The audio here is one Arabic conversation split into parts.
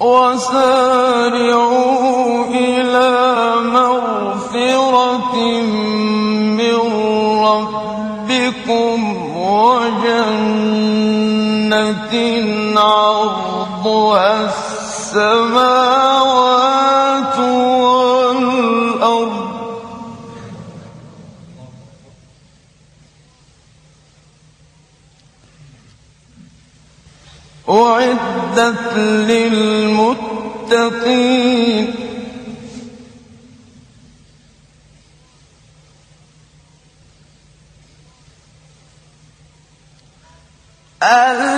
وسارعوا إلى مغفرة من ربكم وجنة عرضها السماوات أعدت للمتقين. الذين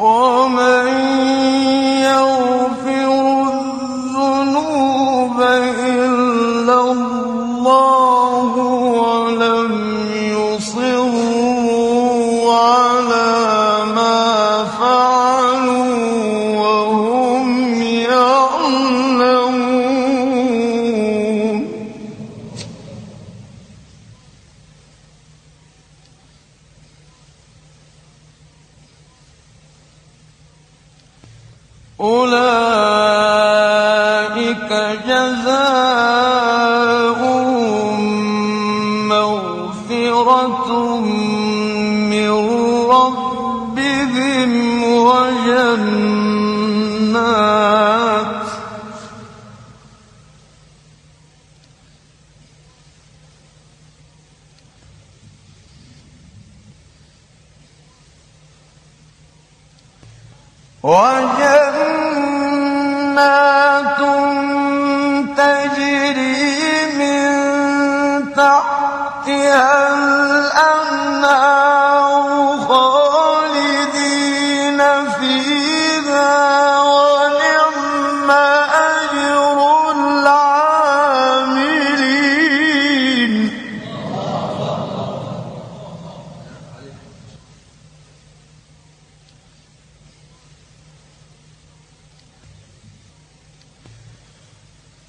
Oh. أولئك جزاؤهم مغفرة من ربهم وجنات. وجنات تجري من تحتها الأنهار.